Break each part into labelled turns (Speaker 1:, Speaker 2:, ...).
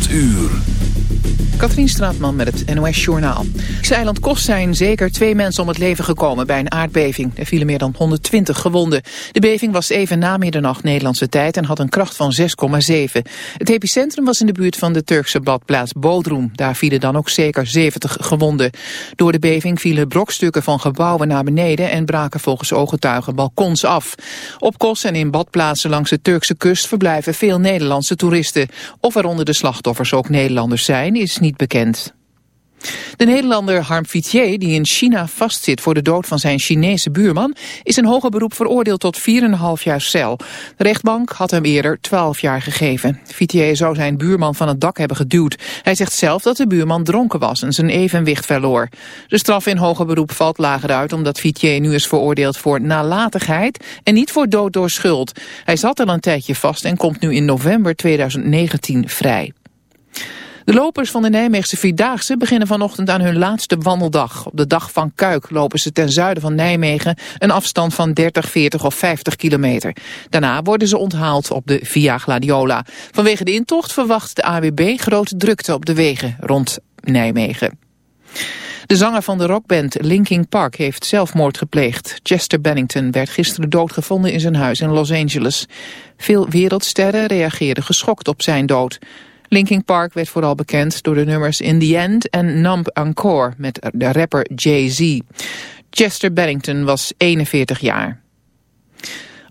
Speaker 1: 8 uur.
Speaker 2: Katrien Straatman met het NOS Journaal. Op Kos zijn zeker twee mensen om het leven gekomen bij een aardbeving. Er vielen meer dan 120 gewonden. De beving was even na middernacht Nederlandse tijd en had een kracht van 6,7. Het epicentrum was in de buurt van de Turkse badplaats Bodrum. Daar vielen dan ook zeker 70 gewonden. Door de beving vielen brokstukken van gebouwen naar beneden en braken volgens ooggetuigen balkons af. Op Kos en in badplaatsen langs de Turkse kust verblijven veel Nederlandse toeristen. Of er onder de slachtoffers ook Nederlanders zijn is niet bekend. De Nederlander Harm Fitier, die in China vastzit voor de dood van zijn Chinese buurman, is in hoger beroep veroordeeld tot 4,5 jaar cel. De rechtbank had hem eerder 12 jaar gegeven. Fitier zou zijn buurman van het dak hebben geduwd. Hij zegt zelf dat de buurman dronken was en zijn evenwicht verloor. De straf in hoger beroep valt lager uit omdat Fitier nu is veroordeeld voor nalatigheid en niet voor dood door schuld. Hij zat al een tijdje vast en komt nu in november 2019 vrij. De lopers van de Nijmeegse Vierdaagse beginnen vanochtend aan hun laatste wandeldag. Op de dag van Kuik lopen ze ten zuiden van Nijmegen een afstand van 30, 40 of 50 kilometer. Daarna worden ze onthaald op de Via Gladiola. Vanwege de intocht verwacht de AWB grote drukte op de wegen rond Nijmegen. De zanger van de rockband Linkin Park heeft zelfmoord gepleegd. Chester Bennington werd gisteren doodgevonden in zijn huis in Los Angeles. Veel wereldsterren reageerden geschokt op zijn dood. Linkin Park werd vooral bekend door de nummers In The End en Numb Encore met de rapper Jay-Z. Chester Bennington was 41 jaar.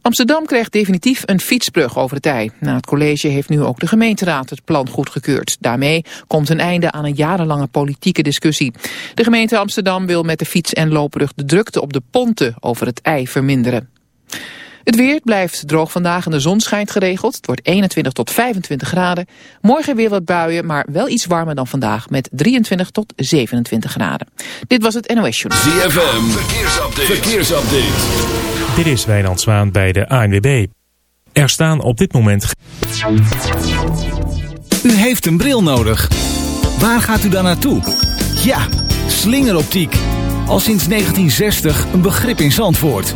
Speaker 2: Amsterdam krijgt definitief een fietsbrug over het IJ. Na het college heeft nu ook de gemeenteraad het plan goedgekeurd. Daarmee komt een einde aan een jarenlange politieke discussie. De gemeente Amsterdam wil met de fiets- en loopbrug de drukte op de ponten over het IJ verminderen. Het weer blijft droog vandaag en de zon schijnt geregeld. Het wordt 21 tot 25 graden. Morgen weer wat buien, maar wel iets warmer dan vandaag met 23 tot 27 graden. Dit was het NOS Journal.
Speaker 1: ZFM, verkeersupdate. verkeersupdate.
Speaker 3: Dit is Wijnand Zwaan bij de ANWB. Er staan op dit moment...
Speaker 4: U heeft een bril nodig. Waar gaat u dan naartoe? Ja, slingeroptiek. Al sinds 1960 een begrip in Zandvoort.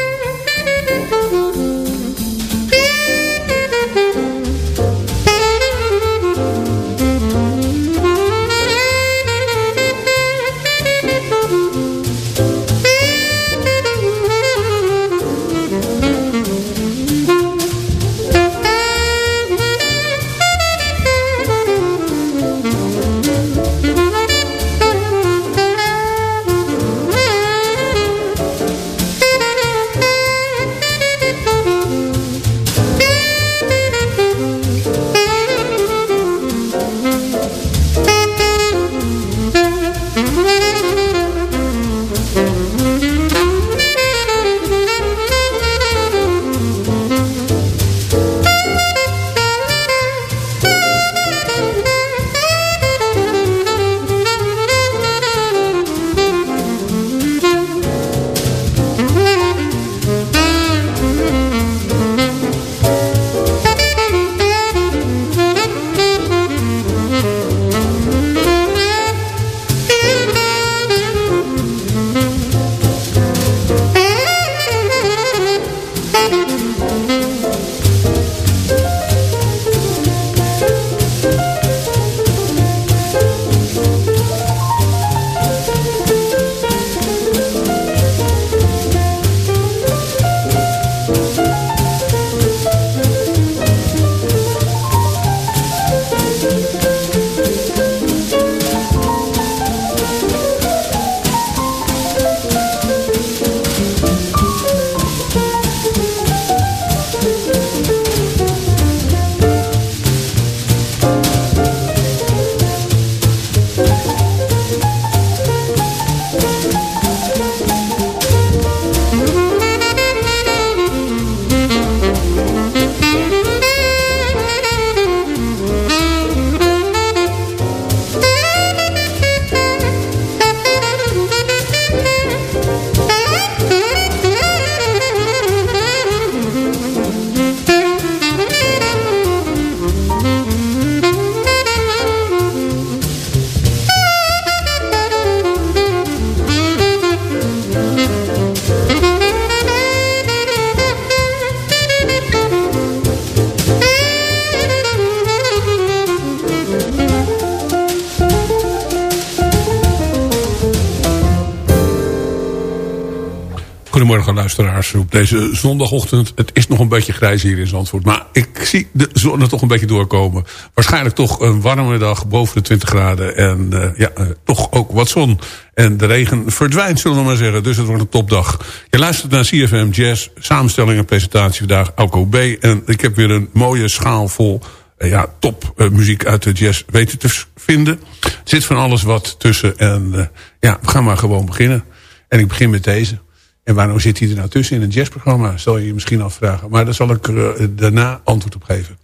Speaker 5: Op deze zondagochtend. Het is nog een beetje grijs hier in Zandvoort. Maar ik zie de zon er toch een beetje doorkomen. Waarschijnlijk toch een warme dag boven de 20 graden. En uh, ja, uh, toch ook wat zon. En de regen verdwijnt, zullen we maar zeggen. Dus het wordt een topdag. Je luistert naar CFM Jazz. Samenstelling en presentatie vandaag Alco B. En ik heb weer een mooie schaal vol uh, ja, top muziek uit de jazz weten te vinden. Er zit van alles wat tussen. En ja, we gaan maar gewoon beginnen. En ik begin met deze. En waarom zit hij er nou tussen in een jazzprogramma? Zal je je misschien afvragen. Maar daar zal ik uh, daarna antwoord op geven.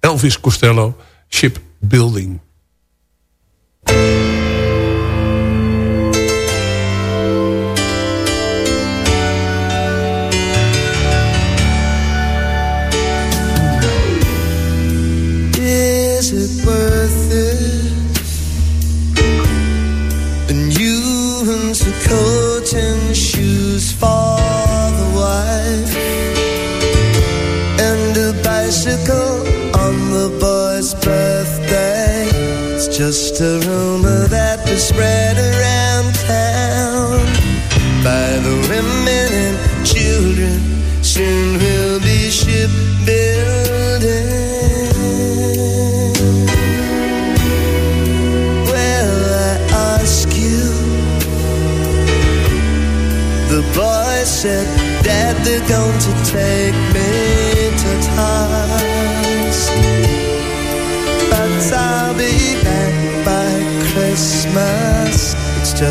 Speaker 5: Elvis Costello, Shipbuilding.
Speaker 6: Is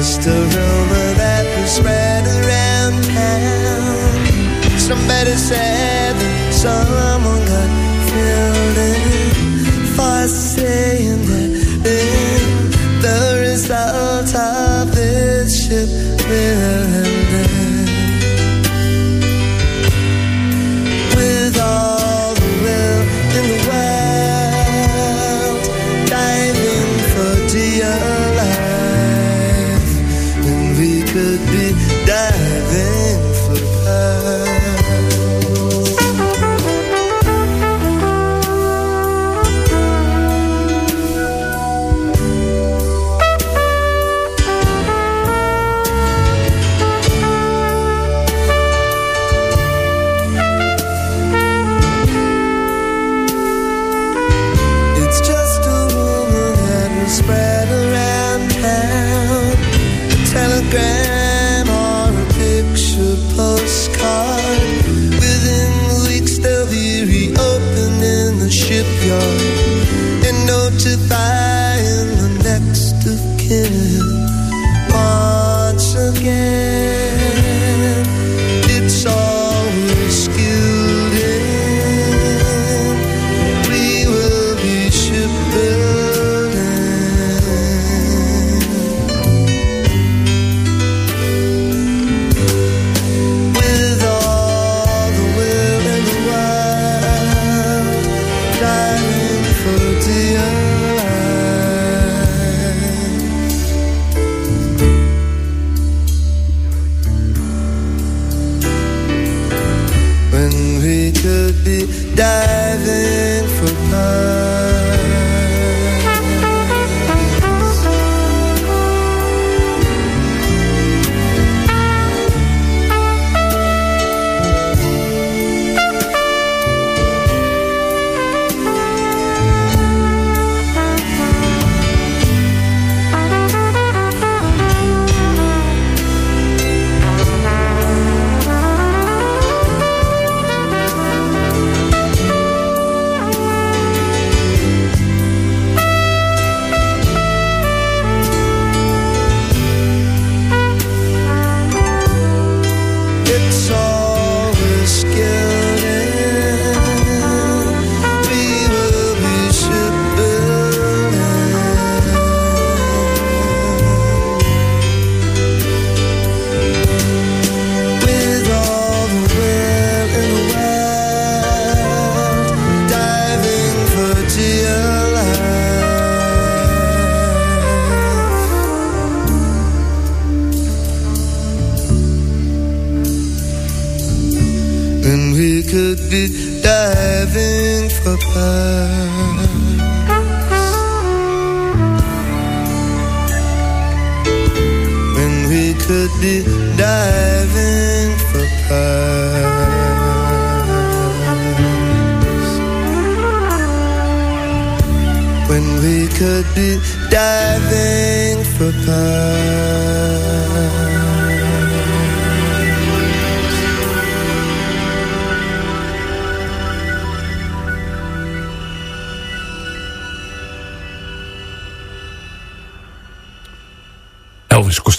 Speaker 6: just a rumor that was spread around town. Somebody said that someone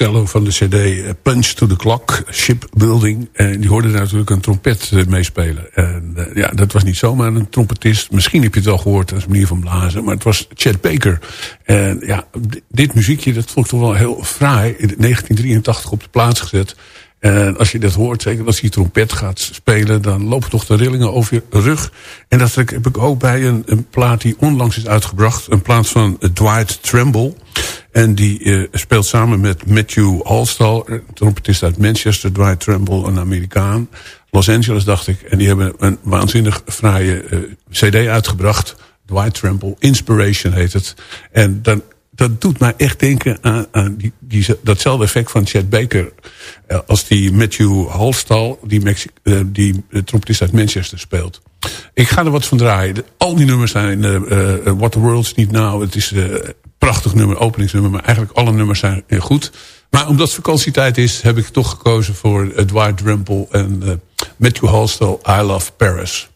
Speaker 5: Van de cd eh, Punch to the Clock, Shipbuilding. En die hoorde natuurlijk een trompet eh, meespelen. En uh, ja, dat was niet zomaar een trompetist. Misschien heb je het wel gehoord als manier van blazen. Maar het was Chet Baker. En ja, dit muziekje, dat vond ik toch wel heel fraai. In 1983 op de plaats gezet. En als je dat hoort, zeker als die trompet gaat spelen... dan lopen toch de rillingen over je rug. En dat heb ik ook bij een, een plaat die onlangs is uitgebracht. Een plaat van Dwight Tremble. En die uh, speelt samen met Matthew Alstal, een trompetist uit Manchester, Dwight Tremble, een Amerikaan. Los Angeles, dacht ik. En die hebben een waanzinnig fraaie uh, cd uitgebracht. Dwight Tremble, Inspiration heet het. En dan, dat doet mij echt denken aan, aan die, die, datzelfde effect van Chet Baker. Uh, als die Matthew Halstal, die, Mexi die trompetist uit Manchester, speelt. Ik ga er wat van draaien. Al die nummers zijn What the World's Need Now. Het is prachtig nummer, openingsnummer. Maar eigenlijk alle nummers zijn goed. Maar omdat het vakantietijd is, heb ik toch gekozen voor Dwight Dremple en uh, Matthew Halstel, I Love Paris.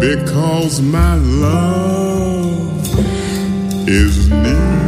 Speaker 5: because my love is near.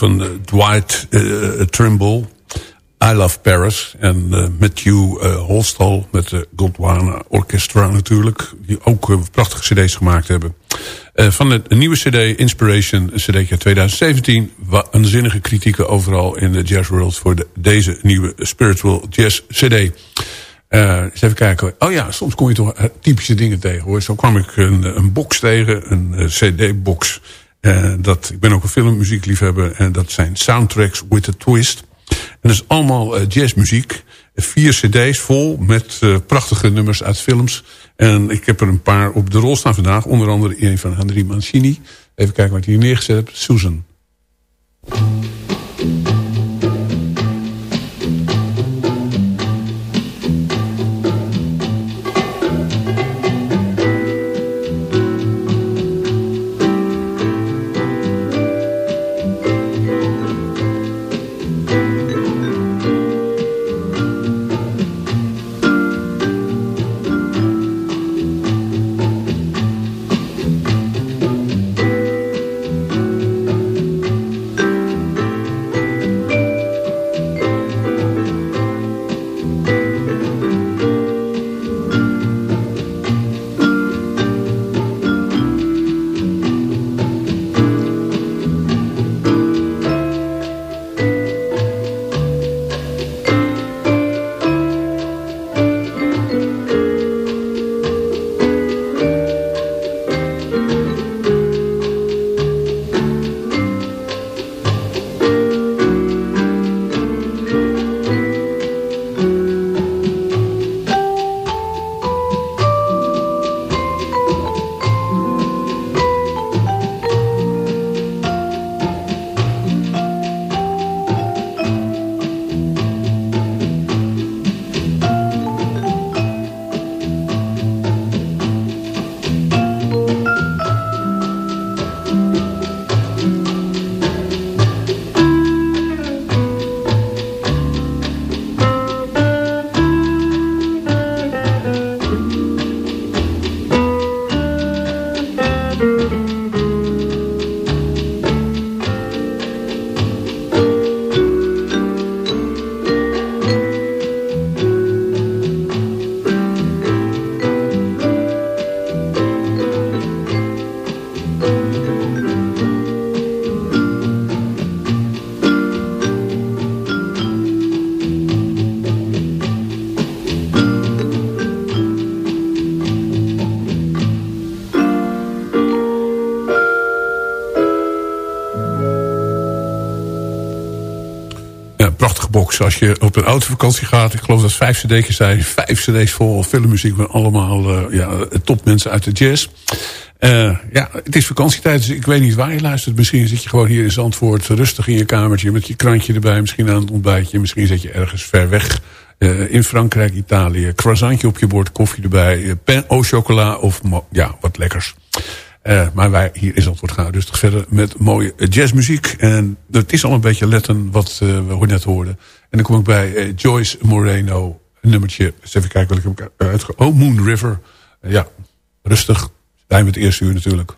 Speaker 5: Van Dwight Trimble. I Love Paris. En Matthew Holstal met de Gondwana Orchestra natuurlijk. Die ook prachtige cd's gemaakt hebben. van de nieuwe cd Inspiration, een cd uit 2017. Waanzinnige kritieken overal in de jazz world... voor de, deze nieuwe Spiritual Jazz cd. Eens even kijken. Oh ja, soms kom je toch typische dingen tegen hoor. Zo kwam ik een, een box tegen, een cd-box. Uh, dat, ik ben ook een filmmuziekliefhebber. En dat zijn soundtracks with a twist. En dat is allemaal uh, jazzmuziek. Vier cd's vol met prachtige nummers uit films. En ik heb er een paar op de rol staan vandaag. Onder andere een van Henry Mancini. Even kijken wat hij hier neergezet heb. Susan. Als je op een autovakantie gaat... ik geloof dat vijf cd's zijn, vijf cd's vol filmmuziek... met allemaal uh, ja, topmensen uit de jazz. Uh, ja, het is vakantietijd, dus ik weet niet waar je luistert. Misschien zit je gewoon hier in Zandvoort rustig in je kamertje... met je krantje erbij, misschien aan het ontbijtje. Misschien zit je ergens ver weg uh, in Frankrijk, Italië. Croissantje op je bord, koffie erbij, pen au chocola of ja, wat lekkers. Uh, maar wij hier in Zandvoort gaan rustig verder met mooie jazzmuziek. En het is al een beetje letten wat uh, we net hoorden. En dan kom ik bij uh, Joyce Moreno. Nummertje. Eens even kijken wat ik heb uitge... Oh, Moon River. ja, rustig. Zijn met het eerste uur natuurlijk.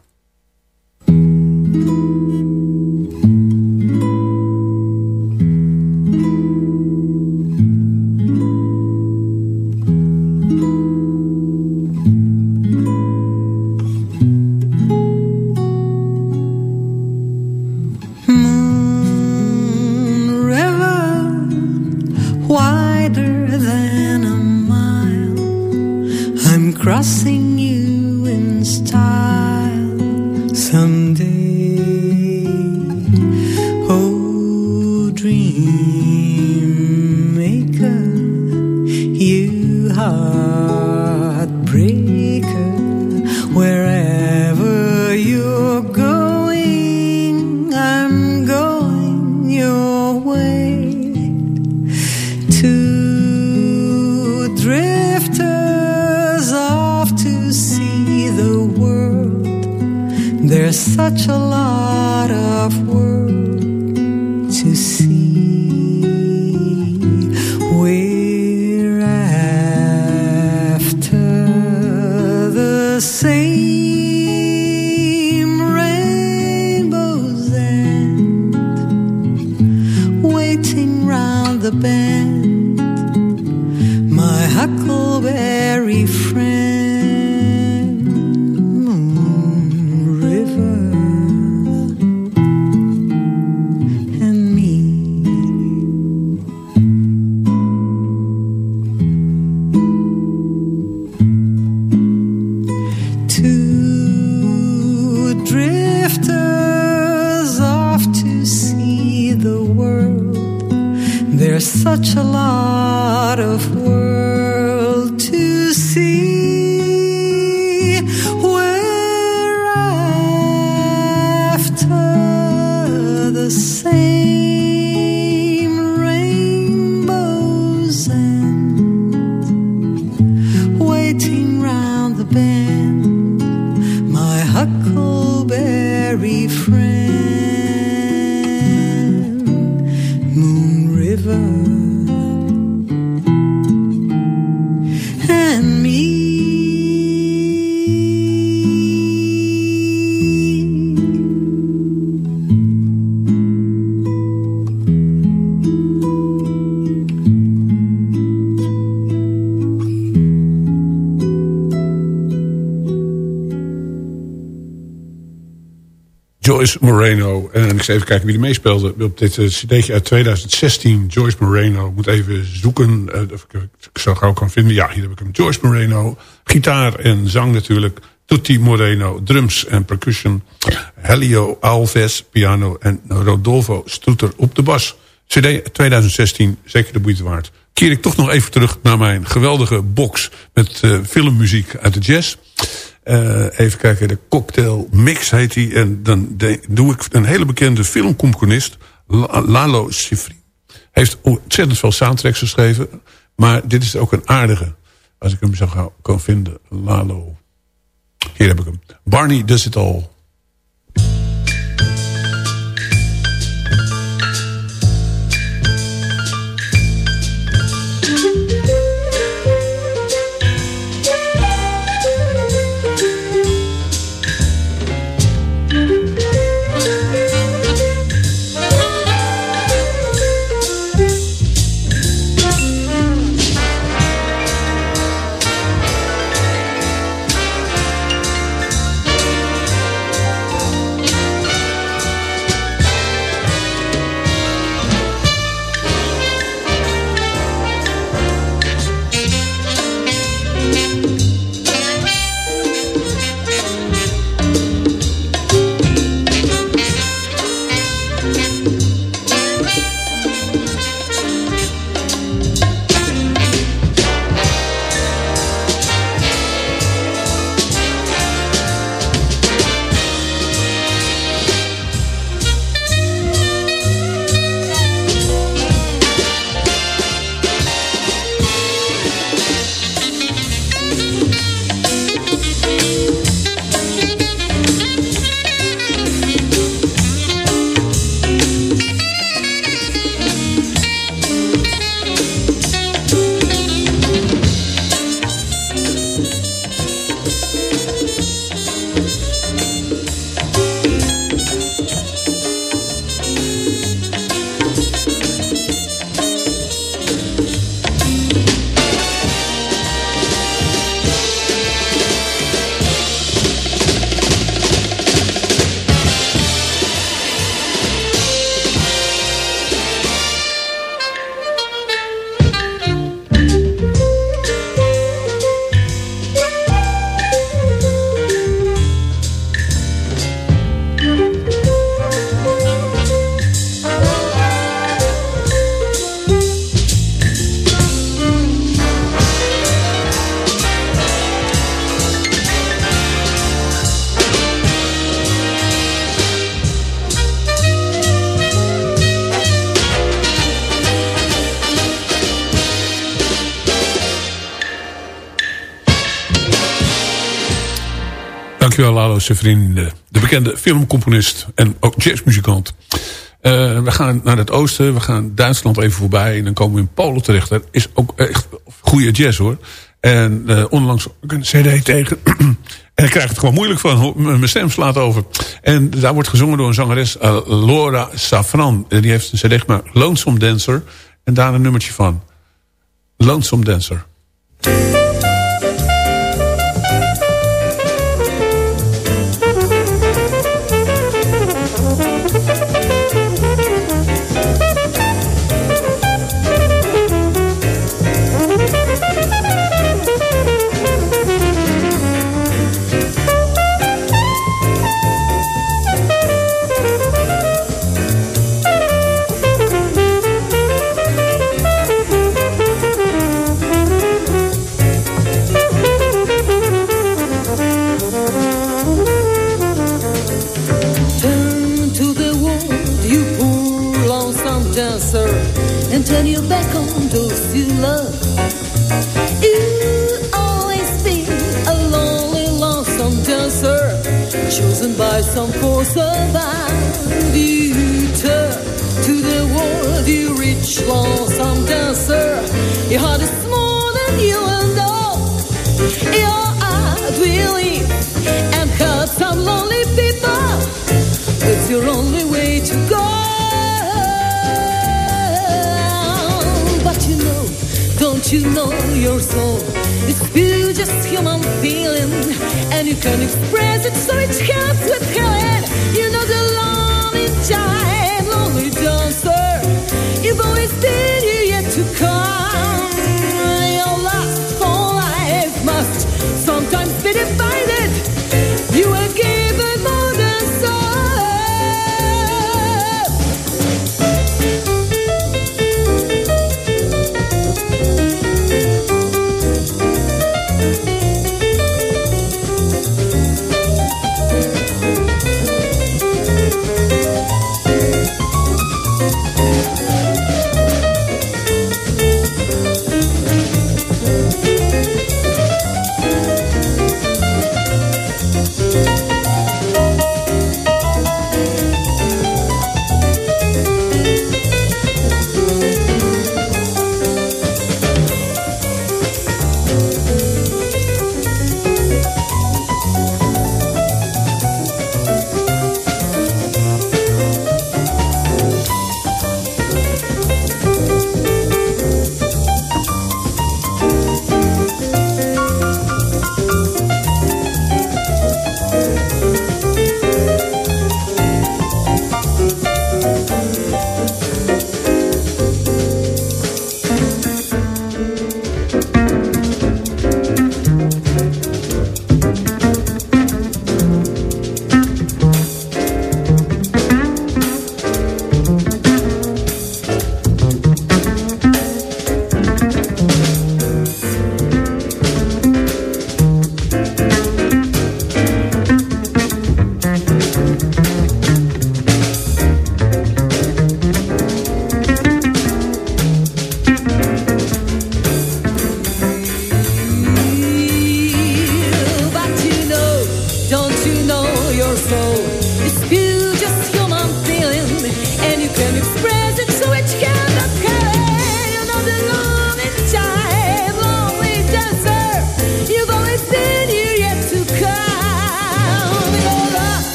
Speaker 5: Joyce Moreno. En ik zal even kijken wie er meespeelde op dit uh, cd'tje uit 2016. Joyce Moreno. Ik moet even zoeken uh, of ik, ik zo gauw kan vinden. Ja, hier heb ik hem. Joyce Moreno. Gitaar en zang natuurlijk. Tutti Moreno. Drums en percussion. Helio Alves. Piano. En Rodolfo Stoeter op de bas. CD 2016. Zeker de moeite waard. Keer ik toch nog even terug naar mijn geweldige box. Met uh, filmmuziek uit de jazz. Uh, even kijken, de Cocktail Mix heet die. En dan doe ik een hele bekende filmcomponist, Lalo Schifrin. Heeft ontzettend veel soundtracks geschreven. Maar dit is ook een aardige. Als ik hem zo kan vinden. Lalo. Hier heb ik hem. Barney Does It All. Lalo Severin, de, de bekende filmcomponist en ook jazzmuzikant. Uh, we gaan naar het oosten, we gaan Duitsland even voorbij... en dan komen we in Polen terecht. Dat is ook echt goede jazz hoor. En uh, onlangs een cd tegen... en ik krijg het gewoon moeilijk van, mijn stem slaat over. En daar wordt gezongen door een zangeres, uh, Laura Safran. Die heeft een cd gemaakt, Lonesome Dancer... En daar een nummertje van. Lonesome Dancer.
Speaker 7: Those you love. You always be a lonely, lonesome dancer, chosen by some force turn to the world, you lonesome dancer. Your heart is more than you. Your heart will and some lonely people. It's your only you know your soul is pure, just human feeling, and you can express it so it helps with healing. You know the lonely giant, lonely dancer. You've always been here yet to come.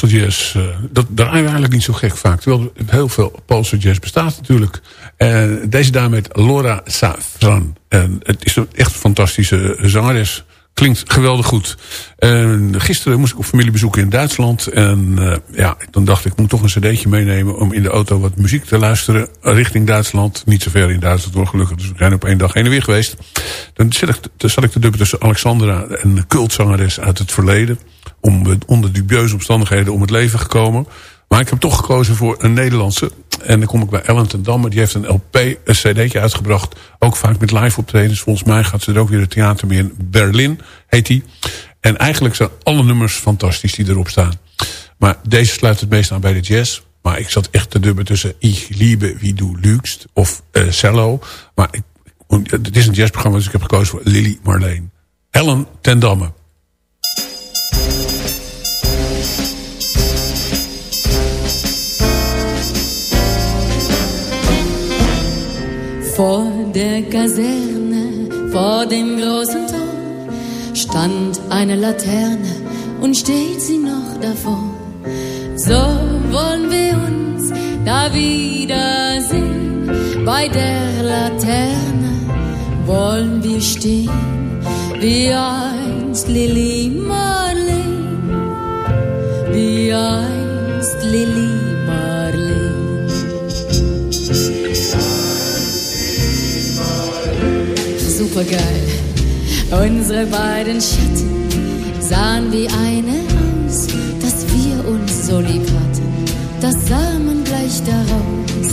Speaker 5: Poolse jazz, uh, dat draaien we eigenlijk niet zo gek vaak. Terwijl heel veel Poolse jazz bestaat natuurlijk. En deze dame heet Laura Safran. En het is een echt fantastische zangeres. Klinkt geweldig goed. En gisteren moest ik op familiebezoek in Duitsland. En uh, ja, dan dacht ik, ik moet toch een cd'tje meenemen... om in de auto wat muziek te luisteren richting Duitsland. Niet zo ver in Duitsland hoor, gelukkig. Dus we zijn op één dag heen en weer geweest. Dan zat ik, zat ik te dubben tussen Alexandra... een cultzangeres uit het verleden. Om, onder dubieuze omstandigheden om het leven gekomen. Maar ik heb toch gekozen voor een Nederlandse. En dan kom ik bij Ellen ten Damme. Die heeft een LP, een cd'tje uitgebracht. Ook vaak met live optredens. Volgens mij gaat ze er ook weer het theater mee in. Berlin heet die. En eigenlijk zijn alle nummers fantastisch die erop staan. Maar deze sluit het meest aan bij de jazz. Maar ik zat echt te dubben tussen Ich liebe wie du lügst of uh, cello. Maar ik, het is een jazzprogramma, dus ik heb gekozen voor Lily Marleen. Ellen ten Damme.
Speaker 7: Vor der Kaserne, vor dem großen Tor, stand eine Laterne und steht sie noch davor. So wollen wir uns da wiedersehen, bei der Laterne wollen wir stehen, wie einst Lili Marleen, wie einst Lili supergeil. Unsere beiden Schatten sahen wie eine aus, dass wir uns so lieb hatten. Das sah man gleich daraus.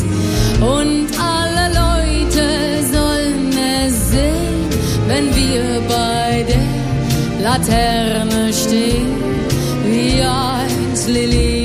Speaker 7: Und alle Leute sollen es sehen, wenn wir bei der Laterne stehen, wie einst Lili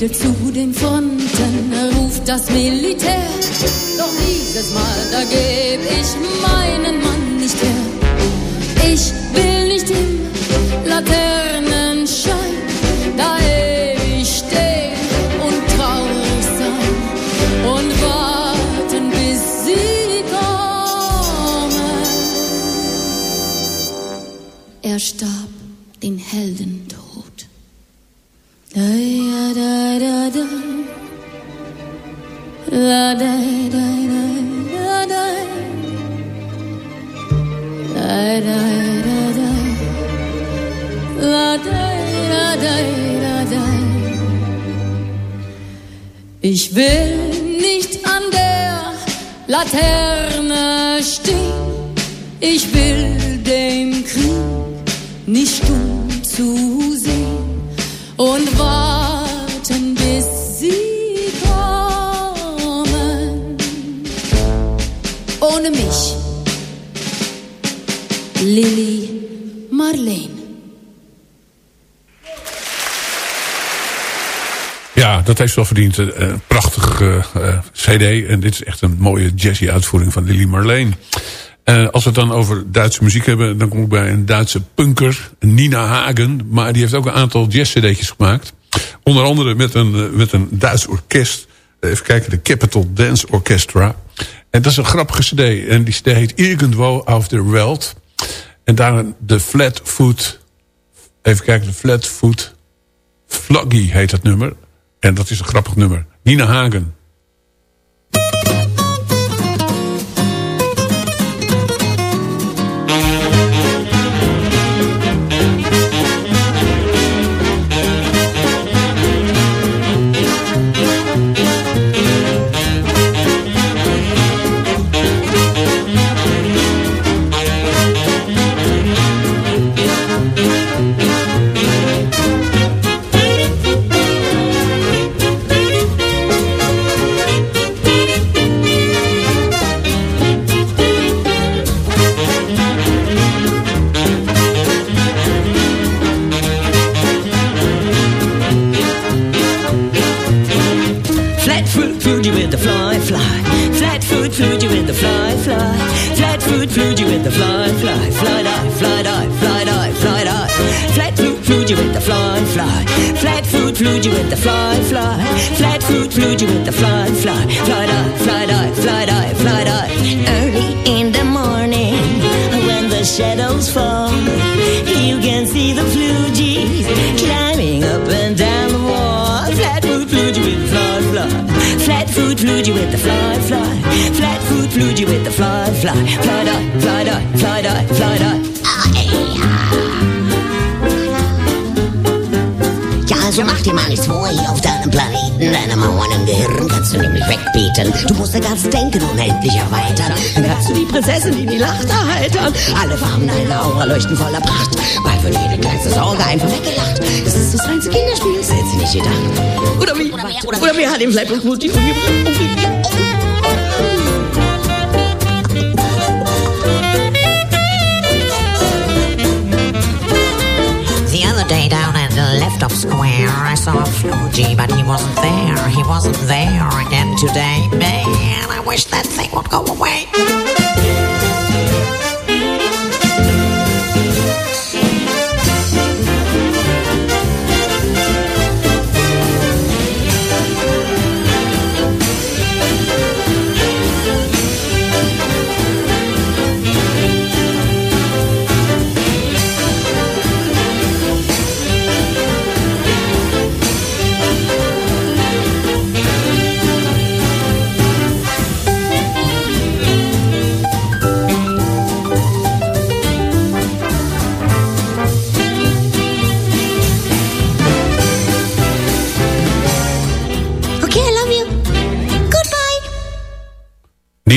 Speaker 7: Wieder zu den Fronten ruft das Militär. Doch dieses Mal, da geb ich meinen
Speaker 5: heeft wel verdiend. Een uh, prachtig uh, uh, cd. En dit is echt een mooie jazzy uitvoering van Lily Marleen. als we het dan over Duitse muziek hebben... dan kom ik bij een Duitse punker, Nina Hagen. Maar die heeft ook een aantal jazz-cd'tjes gemaakt. Onder andere met een, met een Duits orkest. Even kijken, de Capital Dance Orchestra. En dat is een grappige cd. En die cd heet Irgendwo auf der Welt. En daar de Flatfoot... Even kijken, de Flatfoot... Floggy heet dat nummer. En dat is een grappig nummer. Nina Hagen.
Speaker 8: Wegbeten. Du musst dein ganzes Denken unendlich erweitern. Dann kannst du die Prinzessin, die die Lacht erheitern. Alle Farben deiner Aura leuchten voller Pracht. Bald wird jede kleinste Sorge einfach weggelacht. Das ist das reinste Kinderspiel, das hätte sie nicht gedacht. Oder wie? Oder wer hat Flat und Multi umgebracht?
Speaker 9: Saw Fuji, but he wasn't there. He wasn't there again today. Man, I wish that thing would go away.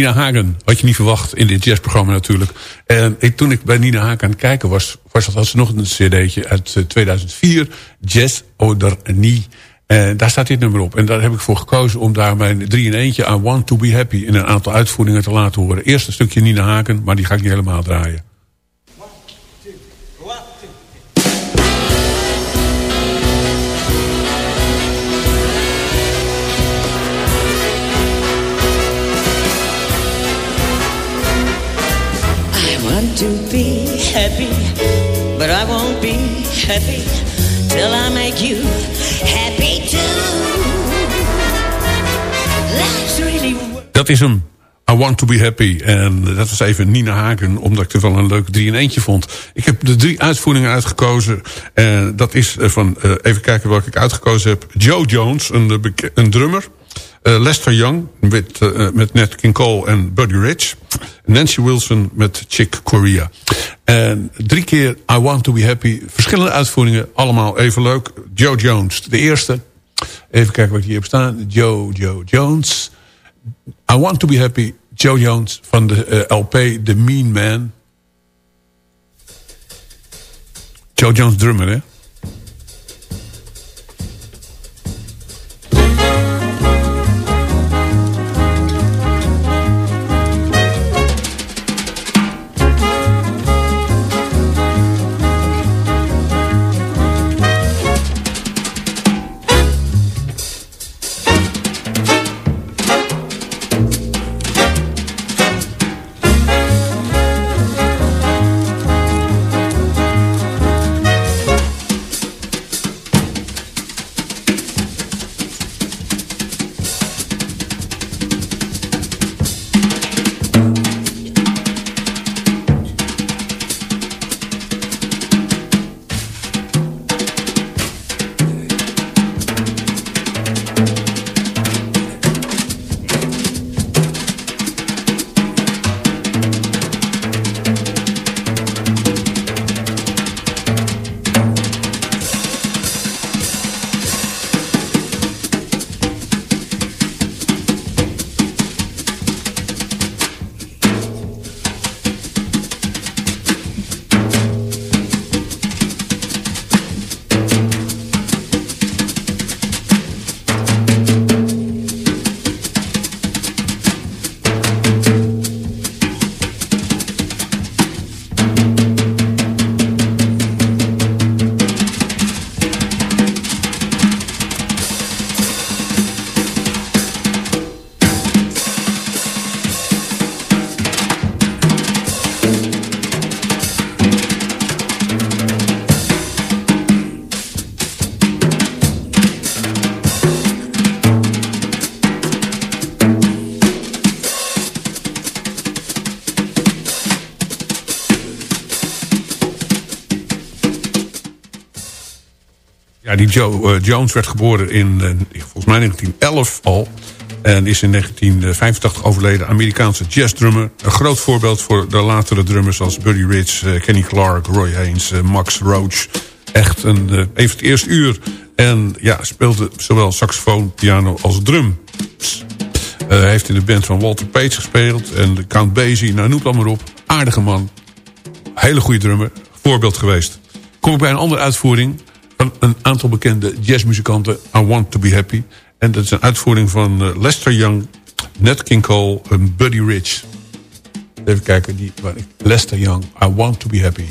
Speaker 5: Nina Hagen, had je niet verwacht in dit jazzprogramma natuurlijk. En toen ik bij Nina Hagen aan het kijken was, was dat, ze nog een cd'tje uit eh, 2004. Jazz Oder Nie. En daar staat dit nummer op. En daar heb ik voor gekozen om daar mijn drie in eentje... I Want To Be Happy in een aantal uitvoeringen te laten horen. Eerst een stukje Nina Hagen, maar die ga ik niet helemaal draaien.
Speaker 10: To be happy, but I won't be happy till I make you happy too. Life's really
Speaker 5: Dat is hem. I Want To Be Happy. En dat was even Nina Hagen, omdat ik het wel een leuk drie in eentje vond. Ik heb de drie uitvoeringen uitgekozen. En dat is eh, van, eh, even kijken welke ik uitgekozen heb. Joe Jones, een, een drummer. Eh, Lester Young met, eh, met Nat King Cole en Buddy Rich. Nancy Wilson met Chick Corea. En drie keer I Want To Be Happy. Verschillende uitvoeringen, allemaal even leuk. Joe Jones, de eerste. Even kijken wat hier heb staan. Joe, Joe Jones. I Want To Be Happy, Joe Jones van de eh, LP The Mean Man. Joe Jones drummer, hè? Joe eh, Jones werd geboren in eh, volgens mij 1911 al. En is in 1985 overleden. Amerikaanse jazzdrummer. Een groot voorbeeld voor de latere drummers zoals Buddy Rich, eh, Kenny Clark, Roy Haynes, Max Roach. Echt een, even het eerste uur. En ja, speelde zowel saxofoon, piano als drum. Hij heeft in de band van Walter Page gespeeld. En Count Basie, nou noem het allemaal op. Aardige man. Hele goede drummer. Voorbeeld geweest. Kom ik bij een andere uitvoering een aantal bekende jazzmuzikanten. I Want To Be Happy. En dat is een uitvoering van eh, Lester Young, Nat King Cole en Buddy Rich. Even kijken, die, Lester Young, I Want To Be Happy.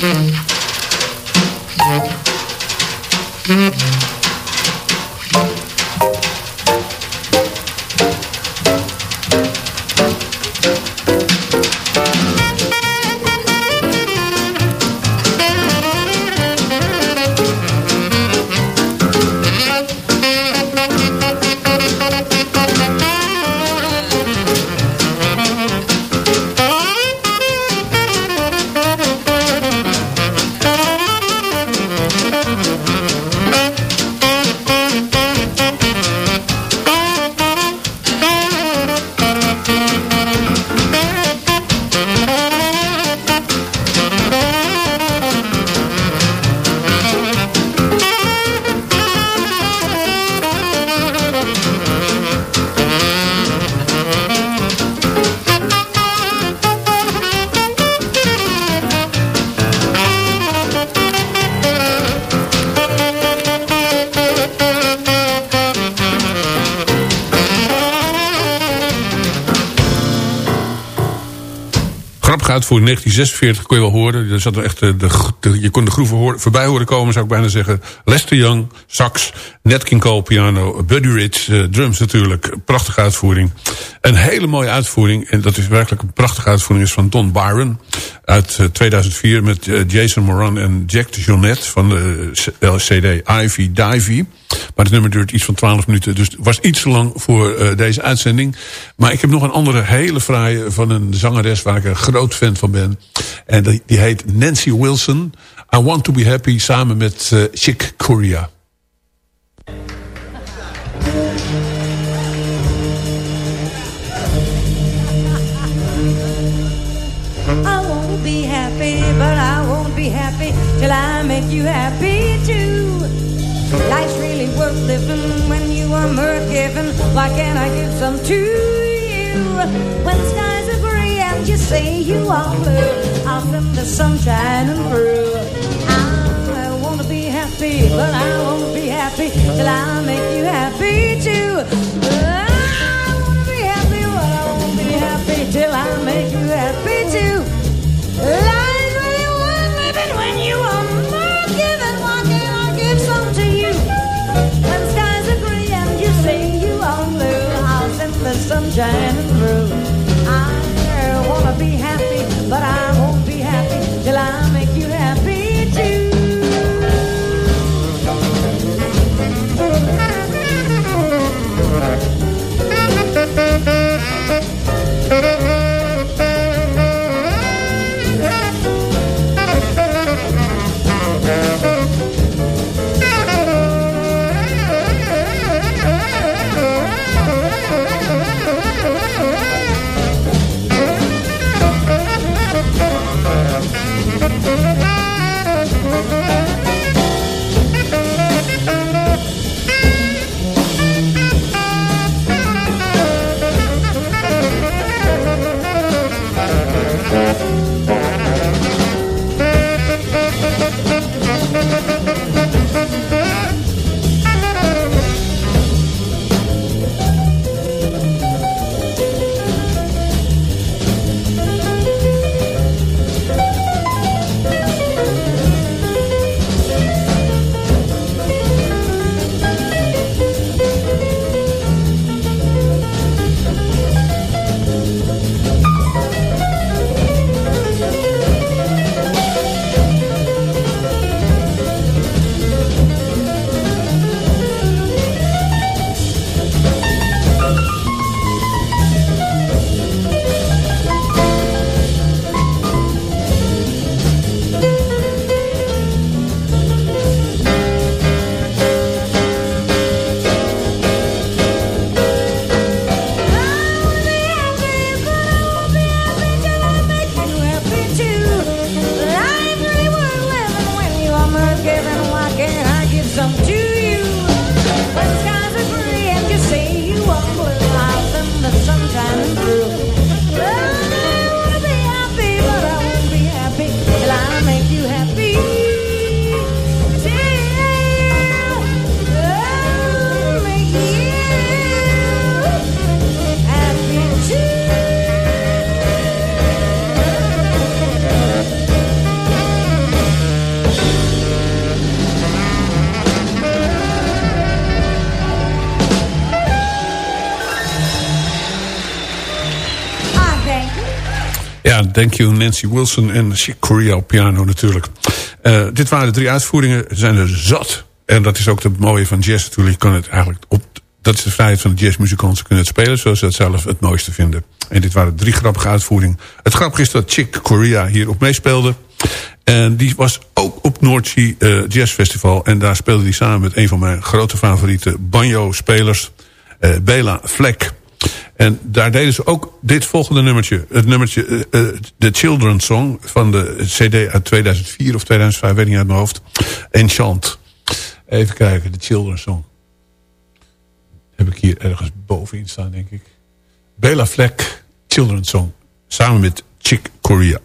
Speaker 5: Mm-hmm. 1946 kon je wel horen. Er zat echt, eh, de, je kon de groeven voorbij horen komen, zou ik bijna zeggen. Lester Young, sax, Nat King Cole piano, Buddy Rich, uh, drums natuurlijk. Prachtige uitvoering. Een hele mooie uitvoering, en dat is werkelijk een prachtige uitvoering, is van Don Byron. Uit uh, 2004 met Jason Moran en Jack de Jonette van de CD Ivy Divey. Maar het nummer duurt iets van 12 minuten. Dus het was iets te lang voor uh, deze uitzending. Maar ik heb nog een andere hele fraaie van een zangeres... waar ik een groot fan van ben. En die, die heet Nancy Wilson. I Want To Be Happy samen met uh, Chick Corea.
Speaker 11: I won't be happy, but I won't be happy till I make you happy too. Life's really worth living when you are mirth giving. Why can't I give some to you? When the skies are gray and you say you are blue, I'll send the sun shining through. I wanna be happy, but I won't be happy till I make you happy too. I wanna be happy, but I won't be happy till I make you happy too. Send the sun through. I wanna be happy, but I
Speaker 5: thank you Nancy Wilson en Chick Corea op piano natuurlijk. Uh, dit waren de drie uitvoeringen, er zijn er zat. En dat is ook het mooie van jazz natuurlijk. Kan het eigenlijk op, dat is de vrijheid van de jazzmuzikanten. Ze kunnen het spelen zoals ze het zelf het mooiste vinden. En dit waren drie grappige uitvoeringen. Het grappige is dat Chick Corea hier op meespeelde. En die was ook op Noordzee uh, Jazz Festival. En daar speelde hij samen met een van mijn grote favoriete banjo-spelers. Uh, Bela Fleck. En daar deden ze ook dit volgende nummertje. Het nummertje uh, uh, The Children's Song van de cd uit 2004 of 2005, weet niet uit mijn hoofd. Enchant. Even kijken, The Children's Song. Heb ik hier ergens bovenin staan, denk ik. Bela Fleck, Children's Song. Samen met Chick Corea.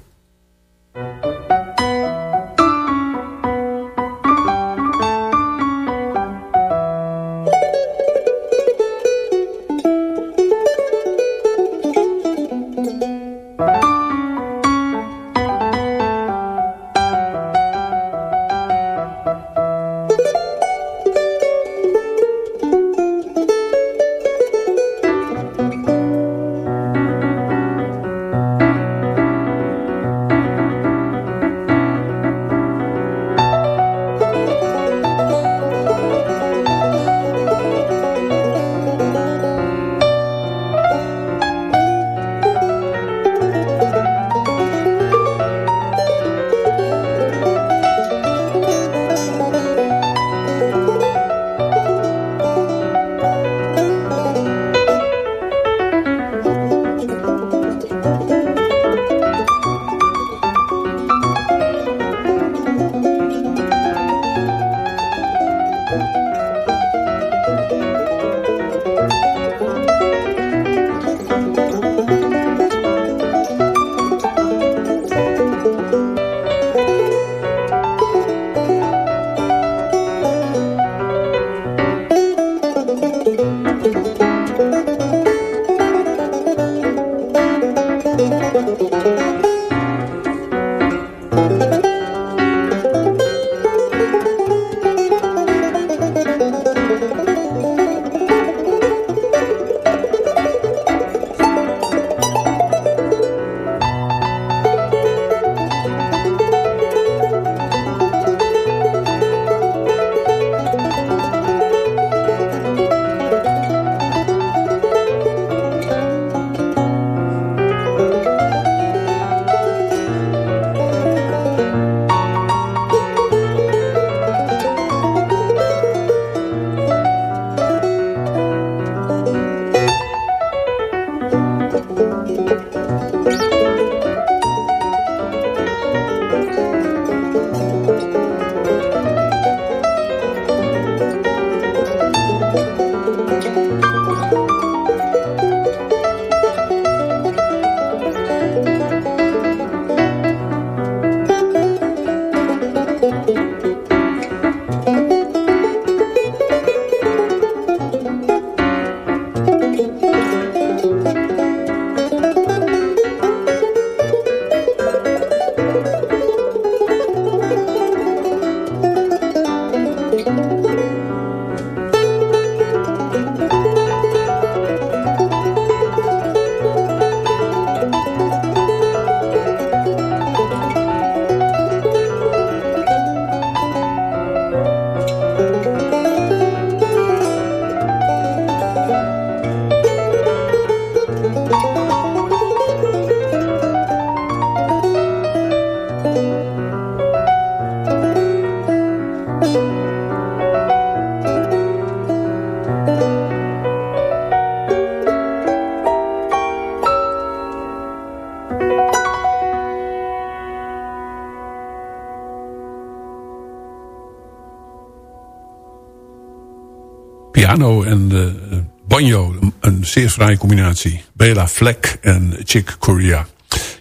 Speaker 12: En de eh, banjo. Een zeer fraaie combinatie. Bela Fleck en Chick Corea.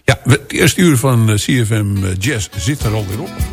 Speaker 12: Ja, het eerste uur van eh, CFM Jazz zit er alweer op.